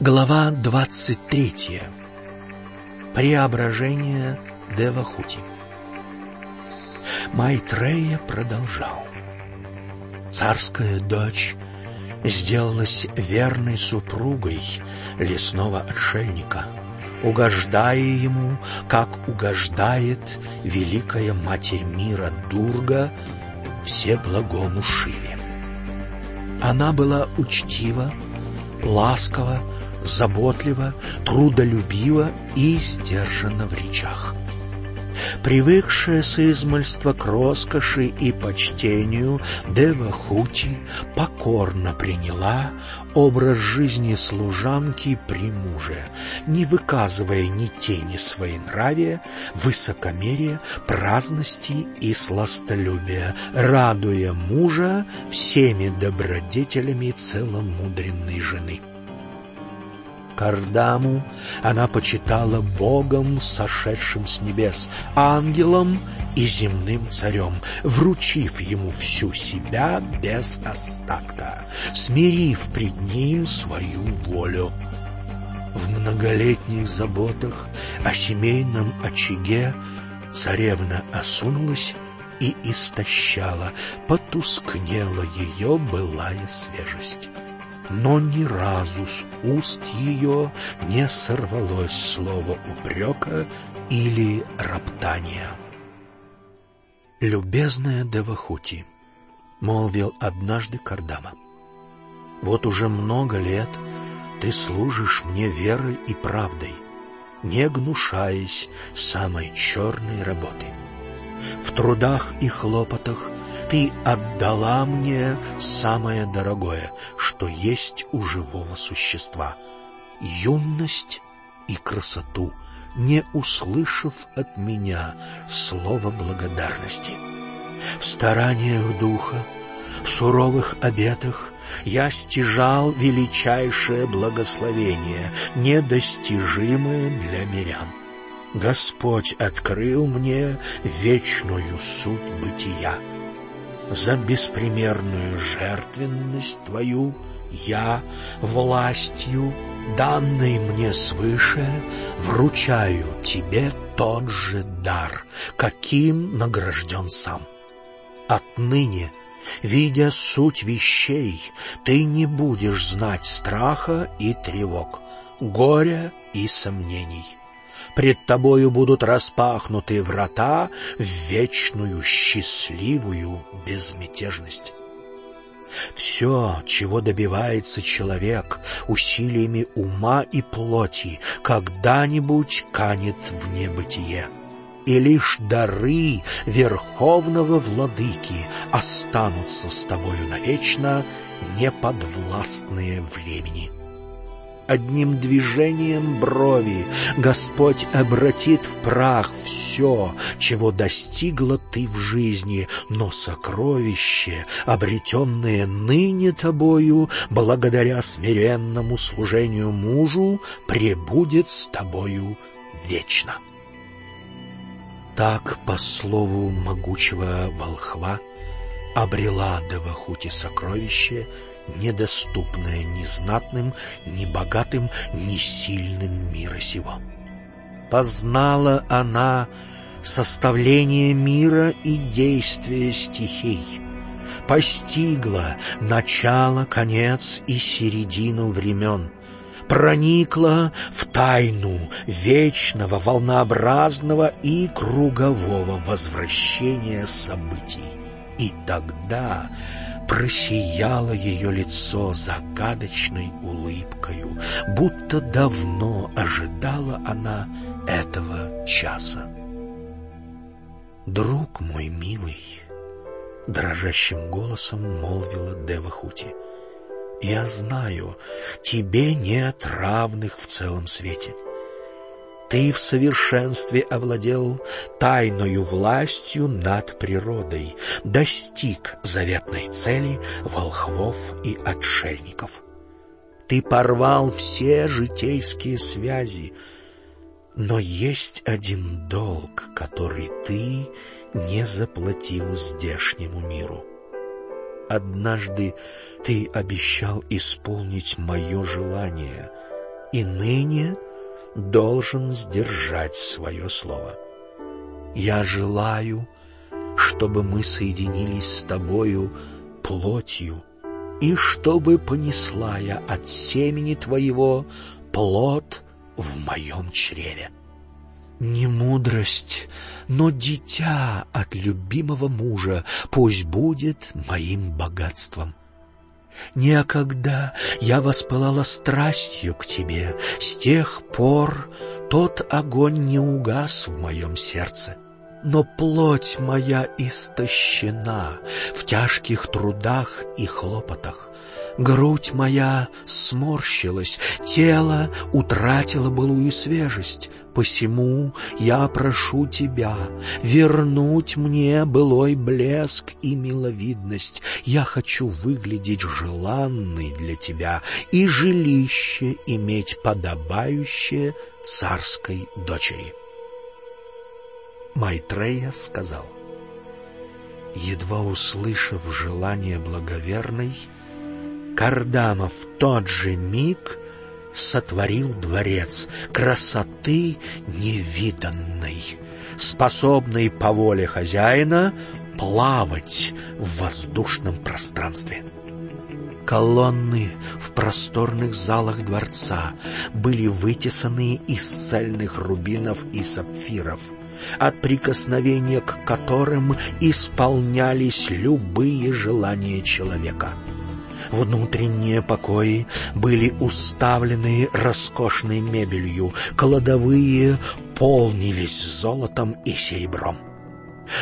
Глава 23. Преображение Девахути. Майтрея продолжал. Царская дочь сделалась верной супругой лесного отшельника, угождая ему, как угождает великая Матерь мира Дурга Всеблагому Шиве. Она была учтива, ласкова, заботливо, трудолюбиво и сдержанно в речах. Привыкшая с измольства к роскоши и почтению, Девахути покорно приняла образ жизни служанки при муже, не выказывая ни тени своенравия, высокомерия, праздности и сластолюбия, радуя мужа всеми добродетелями целомудренной жены. Кардаму она почитала Богом, сошедшим с небес, ангелом и земным царем, вручив ему всю себя без остатка, смирив пред ним свою волю. В многолетних заботах о семейном очаге царевна осунулась и истощала, потускнела ее былая свежесть но ни разу с уст ее не сорвалось слово упрека или роптания. «Любезная Девахути», — молвил однажды Кардама, — «вот уже много лет ты служишь мне верой и правдой, не гнушаясь самой черной работы. В трудах и хлопотах ты отдала мне самое дорогое, что есть у живого существа — юность и красоту, не услышав от меня слова благодарности. В стараниях духа, в суровых обетах я стяжал величайшее благословение, недостижимое для мирян. Господь открыл мне вечную суть бытия за беспримерную жертвенность Твою я властью, данной мне свыше, вручаю Тебе тот же дар, каким награжден сам. Отныне, видя суть вещей, ты не будешь знать страха и тревог, горя и сомнений пред тобою будут распахнуты врата в вечную счастливую безмятежность. Все, чего добивается человек усилиями ума и плоти, когда-нибудь канет в небытие. И лишь дары Верховного Владыки останутся с тобою навечно, неподвластные времени одним движением брови Господь обратит в прах все, чего достигла ты в жизни, но сокровище, обретенное ныне тобою, благодаря смиренному служению мужу, пребудет с тобою вечно. Так, по слову могучего волхва, обрела Девахути сокровище — недоступное ни знатным, ни богатым, ни сильным мира сего. Познала она составление мира и действия стихий, постигла начало, конец и середину времен, проникла в тайну вечного, волнообразного и кругового возвращения событий. И тогда просияло ее лицо загадочной улыбкою, будто давно ожидала она этого часа. «Друг мой милый», — дрожащим голосом молвила Девахути, — «я знаю, тебе нет равных в целом свете». Ты в совершенстве овладел тайною властью над природой, достиг заветной цели волхвов и отшельников. Ты порвал все житейские связи, но есть один долг, который ты не заплатил здешнему миру. Однажды ты обещал исполнить мое желание — и ныне должен сдержать свое слово. Я желаю, чтобы мы соединились с тобою плотью, и чтобы понесла я от семени твоего плод в моем чреве. Не мудрость, но дитя от любимого мужа пусть будет моим богатством. Некогда я воспылала страстью к тебе, с тех пор тот огонь не угас в моем сердце. Но плоть моя истощена в тяжких трудах и хлопотах. Грудь моя сморщилась, тело утратило былую свежесть. Посему я прошу тебя вернуть мне былой блеск и миловидность. Я хочу выглядеть желанной для тебя и жилище иметь подобающее царской дочери. Майтрея сказал, едва услышав желание благоверной, Кардама в тот же миг сотворил дворец красоты невиданной, способный по воле хозяина плавать в воздушном пространстве. Колонны в просторных залах дворца были вытесаны из цельных рубинов и сапфиров, от прикосновения к которым исполнялись любые желания человека — Внутренние покои были уставлены роскошной мебелью, кладовые полнились золотом и серебром.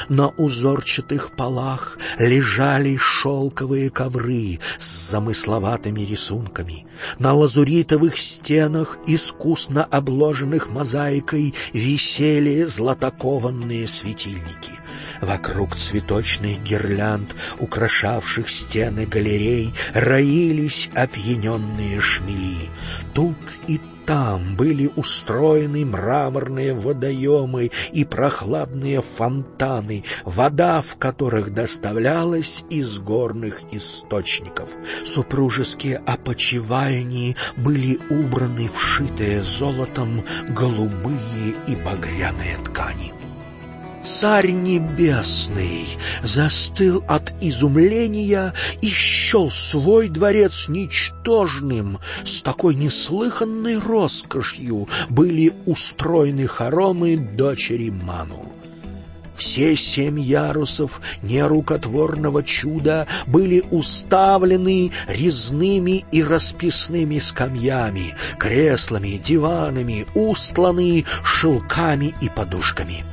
На узорчатых полах лежали шелковые ковры с замысловатыми рисунками. На лазуритовых стенах, искусно обложенных мозаикой, висели златокованные светильники. Вокруг цветочных гирлянд, украшавших стены галерей, роились опьяненные шмели. Тут и там были устроены мраморные водоемы и прохладные фонтаны, вода в которых доставлялась из горных источников. Супружеские опочивальни были убраны вшитые золотом голубые и багряные ткани. Царь Небесный застыл от изумления и счел свой дворец ничтожным. С такой неслыханной роскошью были устроены хоромы дочери Ману. Все семь ярусов нерукотворного чуда были уставлены резными и расписными скамьями, креслами, диванами, устланы шелками и подушками.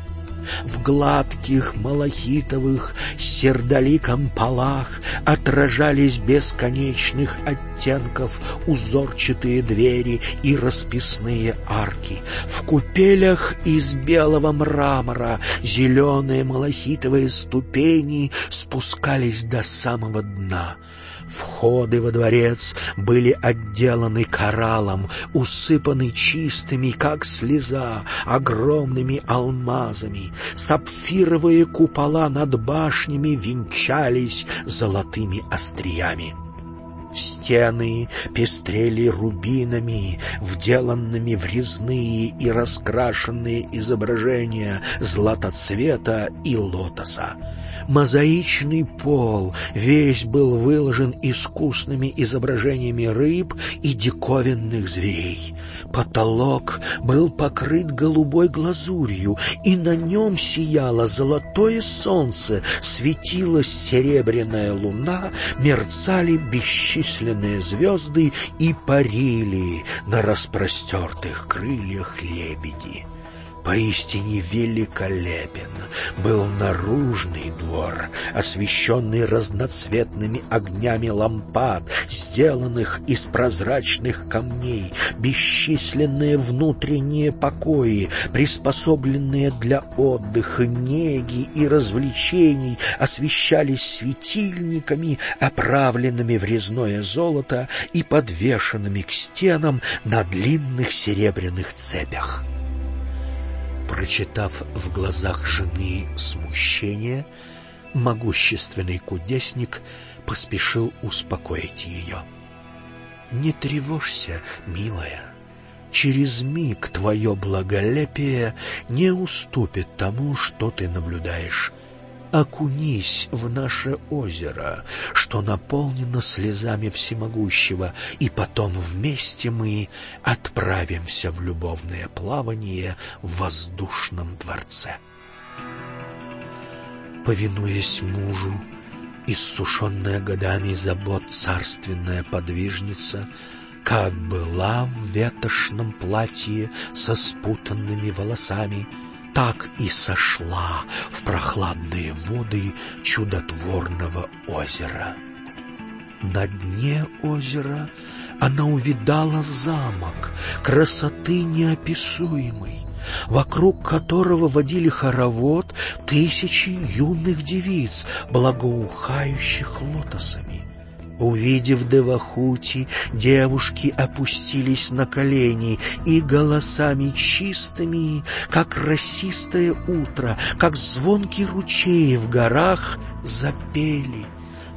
В гладких малахитовых сердоликом полах отражались бесконечных оттенков узорчатые двери и расписные арки. В купелях из белого мрамора зеленые малахитовые ступени спускались до самого дна — Входы во дворец были отделаны кораллом, усыпаны чистыми, как слеза, огромными алмазами. Сапфировые купола над башнями венчались золотыми остриями. Стены пестрели рубинами, вделанными в резные и раскрашенные изображения златоцвета и лотоса. Мозаичный пол весь был выложен искусными изображениями рыб и диковинных зверей. Потолок был покрыт голубой глазурью, и на нем сияло золотое солнце, светилась серебряная луна, мерцали бесчисленные звезды и парили на распростертых крыльях лебеди. Поистине великолепен был наружный двор, освещенный разноцветными огнями лампад, сделанных из прозрачных камней, бесчисленные внутренние покои, приспособленные для отдыха, неги и развлечений, освещались светильниками, оправленными в резное золото и подвешенными к стенам на длинных серебряных цепях. Прочитав в глазах жены смущение, могущественный кудесник поспешил успокоить ее. «Не тревожься, милая, через миг твое благолепие не уступит тому, что ты наблюдаешь окунись в наше озеро, что наполнено слезами всемогущего, и потом вместе мы отправимся в любовное плавание в воздушном дворце. Повинуясь мужу, иссушенная годами забот царственная подвижница, как была в ветошном платье со спутанными волосами — так и сошла в прохладные воды чудотворного озера. На дне озера она увидала замок красоты неописуемой, вокруг которого водили хоровод тысячи юных девиц, благоухающих лотосами. Увидев Девахути, девушки опустились на колени и голосами чистыми, как росистое утро, как звонкий ручей в горах, запели.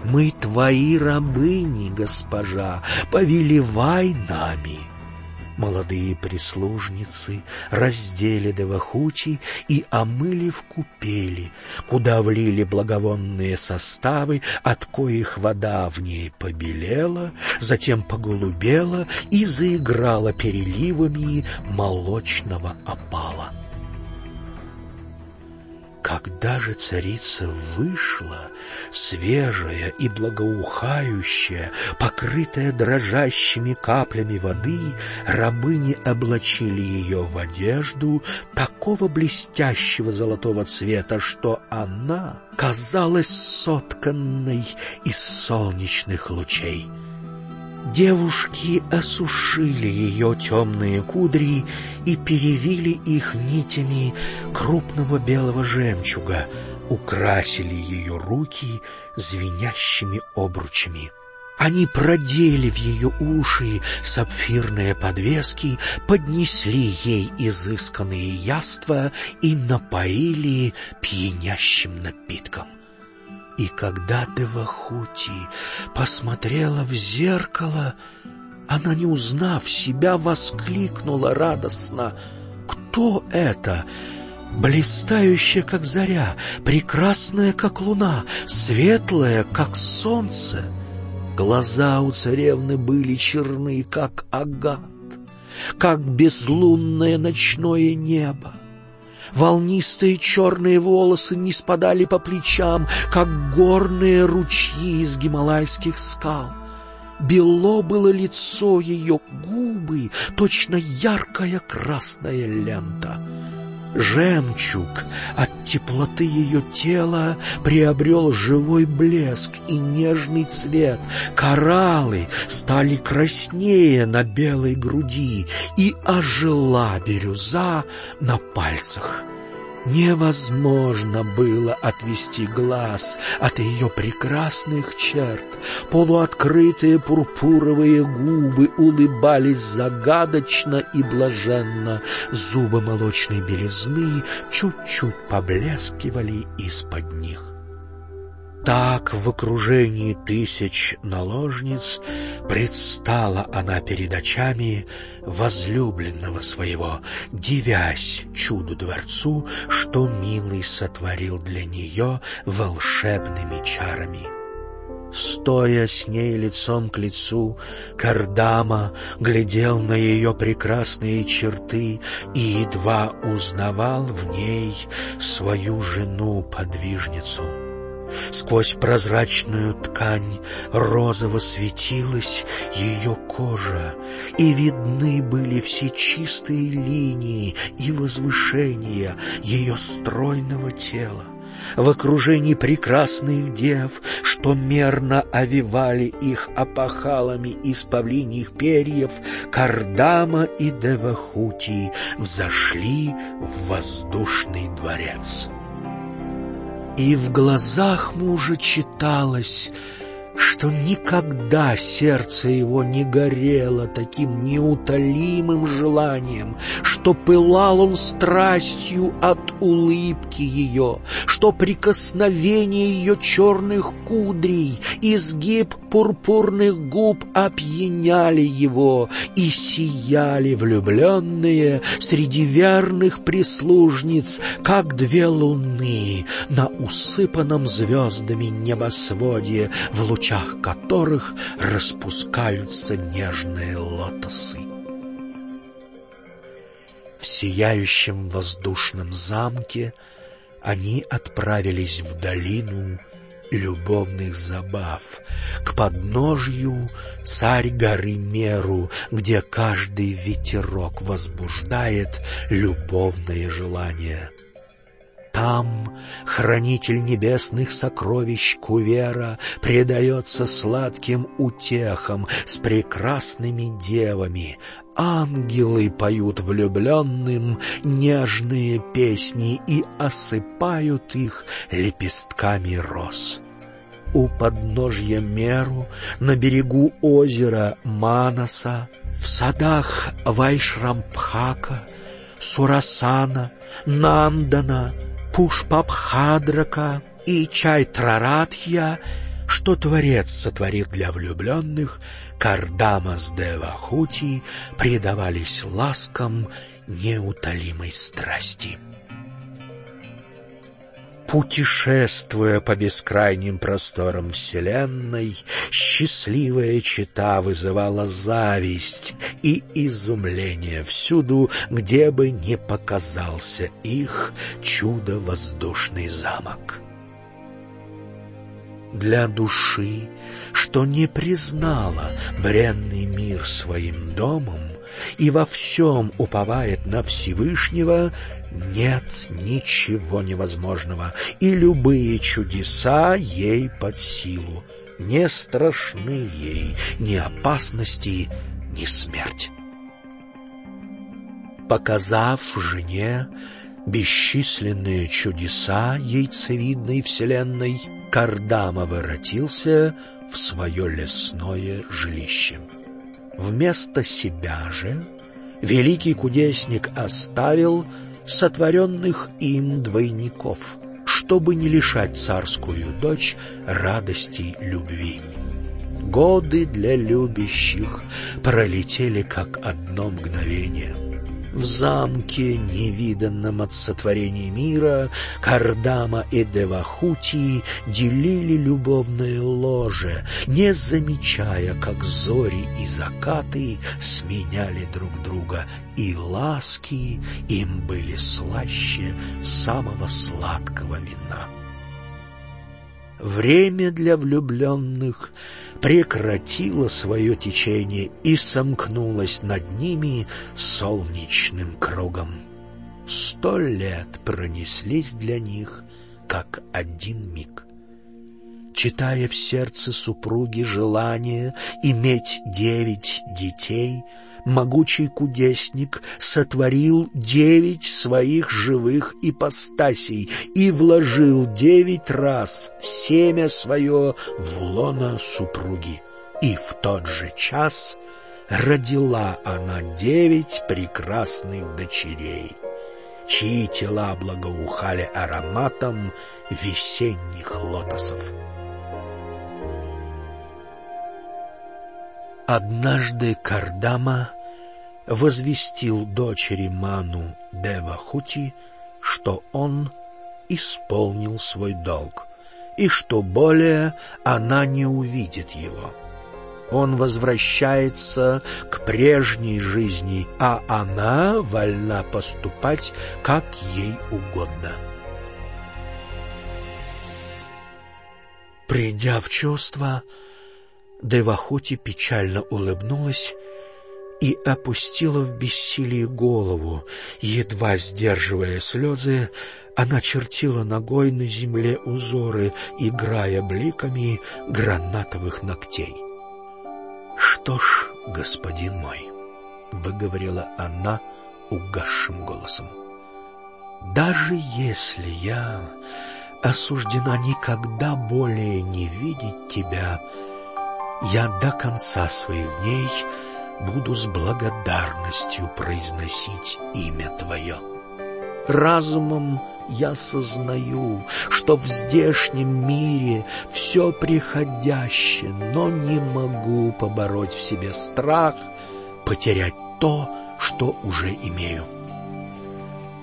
«Мы твои рабыни, госпожа, повелевай нами!» Молодые прислужницы раздели Девахути и омыли в купели, куда влили благовонные составы, от коих вода в ней побелела, затем поголубела и заиграла переливами молочного опала. Когда же царица вышла, свежая и благоухающая, покрытая дрожащими каплями воды, рабыни облачили ее в одежду такого блестящего золотого цвета, что она казалась сотканной из солнечных лучей. Девушки осушили ее темные кудри и перевили их нитями крупного белого жемчуга, украсили ее руки звенящими обручами. Они продели в ее уши сапфирные подвески, поднесли ей изысканные яства и напоили пьянящим напитком. И когда Девахути посмотрела в зеркало, она, не узнав себя, воскликнула радостно. «Кто это?» Блистающая, как заря, прекрасная, как луна, светлая, как солнце. Глаза у царевны были черны, как агат, как безлунное ночное небо. Волнистые черные волосы не спадали по плечам, как горные ручьи из гималайских скал. Бело было лицо ее, губы, точно яркая красная лента. Жемчуг от теплоты ее тела приобрел живой блеск и нежный цвет. Кораллы стали краснее на белой груди, и ожила бирюза на пальцах. Невозможно было отвести глаз от ее прекрасных черт. Полуоткрытые пурпуровые губы улыбались загадочно и блаженно. Зубы молочной белизны чуть-чуть поблескивали из-под них. Так в окружении тысяч наложниц предстала она перед очами возлюбленного своего, дивясь чуду-дворцу, что милый сотворил для нее волшебными чарами. Стоя с ней лицом к лицу, Кардама глядел на ее прекрасные черты и едва узнавал в ней свою жену-подвижницу. Сквозь прозрачную ткань розово светилась ее кожа, и видны были все чистые линии и возвышения ее стройного тела. В окружении прекрасных дев, что мерно овивали их опахалами из павлиньих перьев, Кардама и Девахути взошли в воздушный дворец. И в глазах мужа читалось что никогда сердце его не горело таким неутолимым желанием, что пылал он страстью от улыбки ее, что прикосновение ее черных кудрей, изгиб пурпурных губ опьяняли его, и сияли влюбленные среди верных прислужниц, как две луны на усыпанном звездами небосводе в лучах лучах которых распускаются нежные лотосы. В сияющем воздушном замке они отправились в долину любовных забав, к подножью царь горы Меру, где каждый ветерок возбуждает любовное желание. Там хранитель небесных сокровищ Кувера предается сладким утехам с прекрасными девами. Ангелы поют влюбленным нежные песни и осыпают их лепестками роз. У подножья Меру, на берегу озера Манаса, в садах Вайшрампхака, Сурасана, Нандана — Пушпабхадрака и Чайтраратхья, что Творец сотворил для влюбленных, Кардама с Девахути предавались ласкам неутолимой страсти. Путешествуя по бескрайним просторам Вселенной, счастливая чита вызывала зависть и изумление всюду, где бы ни показался их чудо-воздушный замок. Для души, что не признала бренный мир своим домом и во всем уповает на Всевышнего, нет ничего невозможного, и любые чудеса ей под силу. Не страшны ей ни опасности, ни смерть. Показав жене бесчисленные чудеса яйцевидной вселенной, Кардама воротился в свое лесное жилище. Вместо себя же великий кудесник оставил сотворенных им двойников, чтобы не лишать царскую дочь радости любви. Годы для любящих пролетели как одно мгновение — в замке, невиданном от сотворения мира, Кардама и Девахути делили любовное ложе, не замечая, как зори и закаты сменяли друг друга, и ласки им были слаще самого сладкого вина. Время для влюбленных прекратило свое течение и сомкнулось над ними солнечным кругом. Сто лет пронеслись для них, как один миг. Читая в сердце супруги желание иметь девять детей — могучий кудесник сотворил девять своих живых ипостасей и вложил девять раз семя свое в лоно супруги. И в тот же час родила она девять прекрасных дочерей, чьи тела благоухали ароматом весенних лотосов. Однажды Кардама возвестил дочери Ману Девахути, что он исполнил свой долг и что более она не увидит его. Он возвращается к прежней жизни, а она вольна поступать, как ей угодно. Придя в чувство, Девахути печально улыбнулась и опустила в бессилии голову. Едва сдерживая слезы, она чертила ногой на земле узоры, играя бликами гранатовых ногтей. — Что ж, господин мой, — выговорила она угасшим голосом, — даже если я осуждена никогда более не видеть тебя, — я до конца своих дней буду с благодарностью произносить имя Твое. Разумом я сознаю, что в здешнем мире все приходящее, но не могу побороть в себе страх потерять то, что уже имею.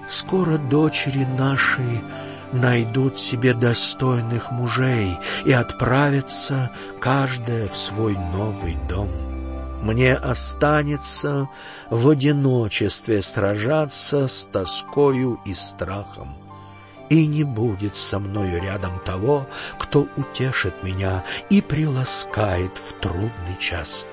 Скоро дочери наши найдут себе достойных мужей и отправятся каждая в свой новый дом. Мне останется в одиночестве сражаться с тоскою и страхом. И не будет со мною рядом того, кто утешит меня и приласкает в трудный час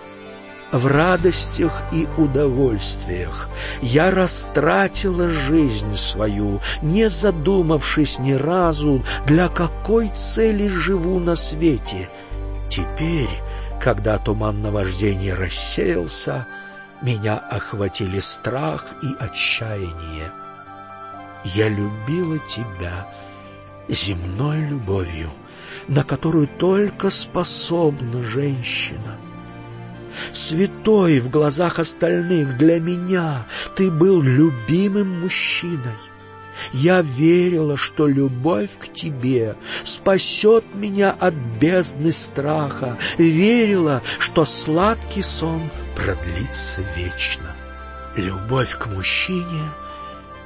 в радостях и удовольствиях. Я растратила жизнь свою, не задумавшись ни разу, для какой цели живу на свете. Теперь, когда туман наваждения рассеялся, меня охватили страх и отчаяние. Я любила тебя земной любовью, на которую только способна женщина — святой в глазах остальных, для меня ты был любимым мужчиной. Я верила, что любовь к тебе спасет меня от бездны страха, верила, что сладкий сон продлится вечно. Любовь к мужчине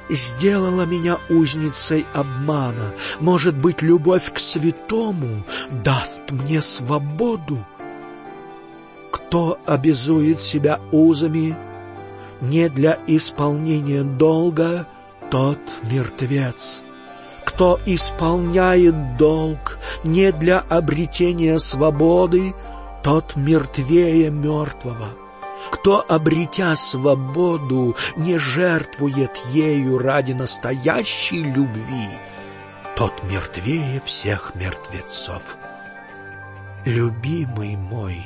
сделала меня узницей обмана. Может быть, любовь к святому даст мне свободу? Кто обязует себя узами не для исполнения долга, тот мертвец. Кто исполняет долг не для обретения свободы, тот мертвее мертвого. Кто, обретя свободу, не жертвует ею ради настоящей любви, тот мертвее всех мертвецов. Любимый мой,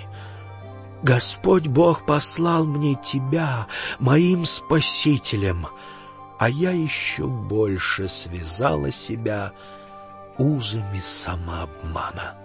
Господь Бог послал мне тебя, моим спасителем, а я еще больше связала себя узами самообмана.